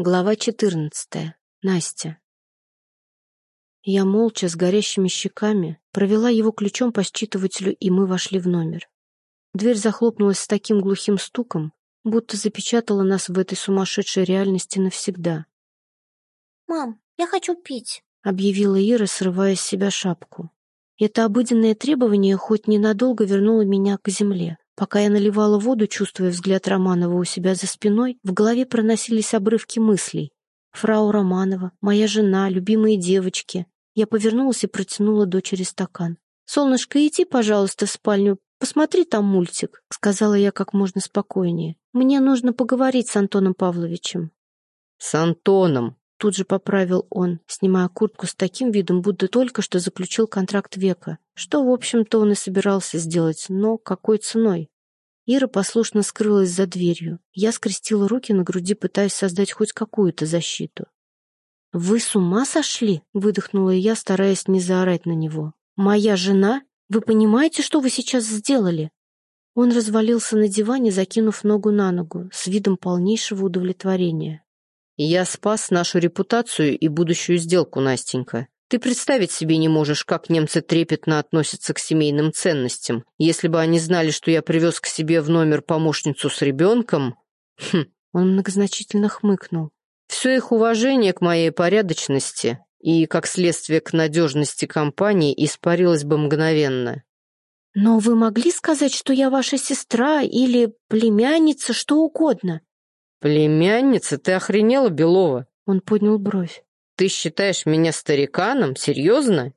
Глава 14. Настя. Я молча, с горящими щеками, провела его ключом по считывателю, и мы вошли в номер. Дверь захлопнулась с таким глухим стуком, будто запечатала нас в этой сумасшедшей реальности навсегда. «Мам, я хочу пить», — объявила Ира, срывая с себя шапку. Это обыденное требование хоть ненадолго вернуло меня к земле. Пока я наливала воду, чувствуя взгляд Романова у себя за спиной, в голове проносились обрывки мыслей. Фрау Романова, моя жена, любимые девочки. Я повернулась и протянула дочери стакан. «Солнышко, иди, пожалуйста, в спальню, посмотри там мультик», — сказала я как можно спокойнее. «Мне нужно поговорить с Антоном Павловичем». «С Антоном», — тут же поправил он, снимая куртку с таким видом, будто только что заключил контракт века, что, в общем-то, он и собирался сделать, но какой ценой? Ира послушно скрылась за дверью. Я скрестила руки на груди, пытаясь создать хоть какую-то защиту. «Вы с ума сошли?» — выдохнула я, стараясь не заорать на него. «Моя жена? Вы понимаете, что вы сейчас сделали?» Он развалился на диване, закинув ногу на ногу, с видом полнейшего удовлетворения. «Я спас нашу репутацию и будущую сделку, Настенька. Ты представить себе не можешь, как немцы трепетно относятся к семейным ценностям. Если бы они знали, что я привез к себе в номер помощницу с ребенком... Хм, он многозначительно хмыкнул. Все их уважение к моей порядочности и, как следствие, к надежности компании испарилось бы мгновенно. «Но вы могли сказать, что я ваша сестра или племянница, что угодно?» «Племянница? Ты охренела, Белова?» Он поднял бровь. Ты считаешь меня стариканом? Серьезно?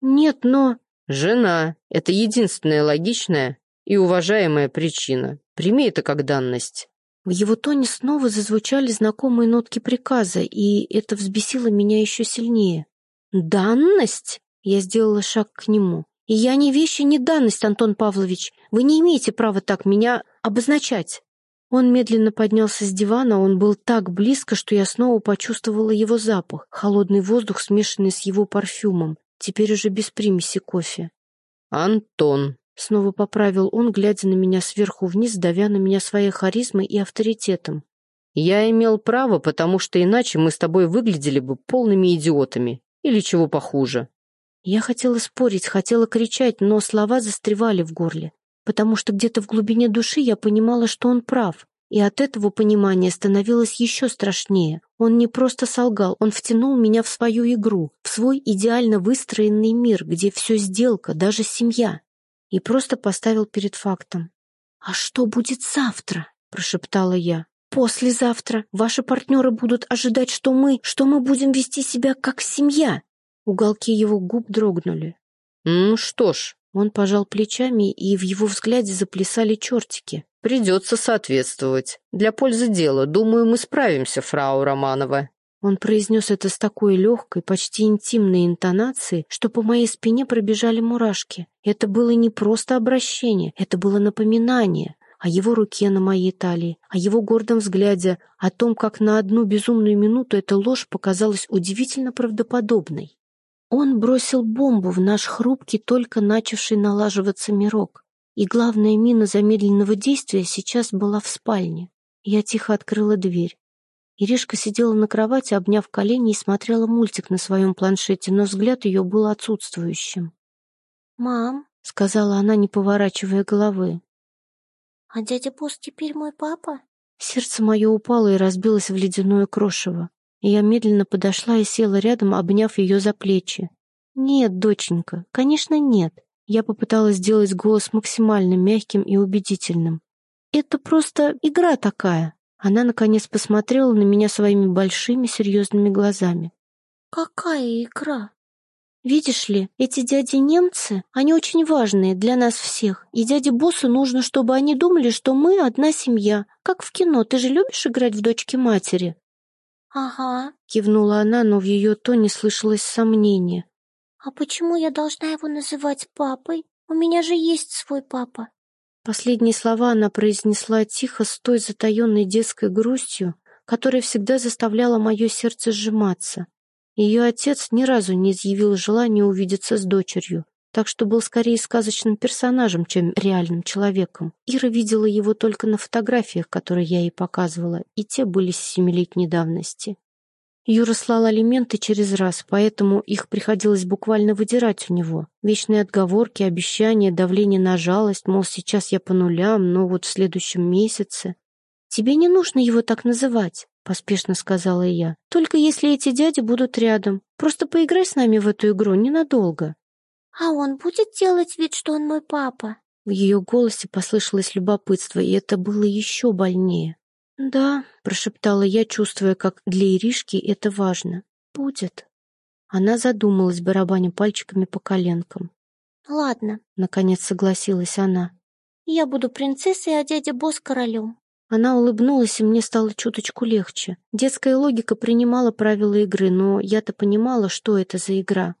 Нет, но... Жена. Это единственная логичная и уважаемая причина. Прими это как данность. В его тоне снова зазвучали знакомые нотки приказа, и это взбесило меня еще сильнее. «Данность?» Я сделала шаг к нему. «И я не вещи, не данность, Антон Павлович. Вы не имеете права так меня обозначать». Он медленно поднялся с дивана, он был так близко, что я снова почувствовала его запах, холодный воздух, смешанный с его парфюмом, теперь уже без примеси кофе. «Антон», — снова поправил он, глядя на меня сверху вниз, давя на меня своей харизмой и авторитетом. «Я имел право, потому что иначе мы с тобой выглядели бы полными идиотами. Или чего похуже». Я хотела спорить, хотела кричать, но слова застревали в горле потому что где-то в глубине души я понимала, что он прав, и от этого понимания становилось еще страшнее. Он не просто солгал, он втянул меня в свою игру, в свой идеально выстроенный мир, где все сделка, даже семья, и просто поставил перед фактом. «А что будет завтра?» — прошептала я. «Послезавтра ваши партнеры будут ожидать, что мы, что мы будем вести себя как семья». Уголки его губ дрогнули. «Ну что ж», он пожал плечами, и в его взгляде заплясали чертики. «Придется соответствовать. Для пользы дела, думаю, мы справимся, фрау Романова». Он произнес это с такой легкой, почти интимной интонацией, что по моей спине пробежали мурашки. Это было не просто обращение, это было напоминание о его руке на моей талии, о его гордом взгляде, о том, как на одну безумную минуту эта ложь показалась удивительно правдоподобной. Он бросил бомбу в наш хрупкий, только начавший налаживаться мирок. И главная мина замедленного действия сейчас была в спальне. Я тихо открыла дверь. Иришка сидела на кровати, обняв колени и смотрела мультик на своем планшете, но взгляд ее был отсутствующим. «Мам», — сказала она, не поворачивая головы. «А дядя Босс теперь мой папа?» Сердце мое упало и разбилось в ледяное крошево я медленно подошла и села рядом, обняв ее за плечи. «Нет, доченька, конечно, нет». Я попыталась сделать голос максимально мягким и убедительным. «Это просто игра такая». Она, наконец, посмотрела на меня своими большими серьезными глазами. «Какая игра?» «Видишь ли, эти дяди-немцы, они очень важные для нас всех, и дяде Боссу нужно, чтобы они думали, что мы одна семья, как в кино. Ты же любишь играть в дочки матери?» «Ага», — кивнула она, но в ее тоне слышалось сомнение. «А почему я должна его называть папой? У меня же есть свой папа». Последние слова она произнесла тихо, с той затаенной детской грустью, которая всегда заставляла мое сердце сжиматься. Ее отец ни разу не изъявил желания увидеться с дочерью, так что был скорее сказочным персонажем, чем реальным человеком. Ира видела его только на фотографиях, которые я ей показывала, и те были с семилетней давности. Юра слал алименты через раз, поэтому их приходилось буквально выдирать у него. Вечные отговорки, обещания, давление на жалость, мол, сейчас я по нулям, но вот в следующем месяце. «Тебе не нужно его так называть», — поспешно сказала я. «Только если эти дяди будут рядом. Просто поиграй с нами в эту игру ненадолго». «А он будет делать вид, что он мой папа?» В ее голосе послышалось любопытство, и это было еще больнее. «Да», — прошептала я, чувствуя, как для Иришки это важно. «Будет». Она задумалась, барабаня пальчиками по коленкам. «Ладно», — наконец согласилась она. «Я буду принцессой, а дядя Босс королем». Она улыбнулась, и мне стало чуточку легче. Детская логика принимала правила игры, но я-то понимала, что это за игра.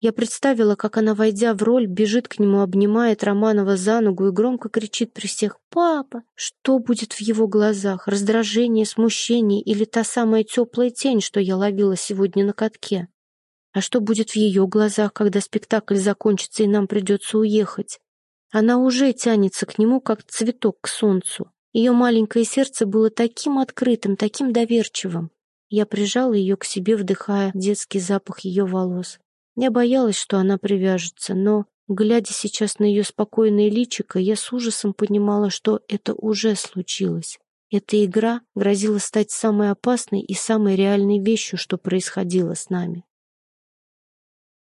Я представила, как она, войдя в роль, бежит к нему, обнимает Романова за ногу и громко кричит при всех «Папа!». Что будет в его глазах? Раздражение, смущение или та самая теплая тень, что я ловила сегодня на катке? А что будет в ее глазах, когда спектакль закончится и нам придется уехать? Она уже тянется к нему, как цветок к солнцу. Ее маленькое сердце было таким открытым, таким доверчивым. Я прижала ее к себе, вдыхая детский запах ее волос. Я боялась, что она привяжется, но, глядя сейчас на ее спокойное личико, я с ужасом понимала, что это уже случилось. Эта игра грозила стать самой опасной и самой реальной вещью, что происходило с нами.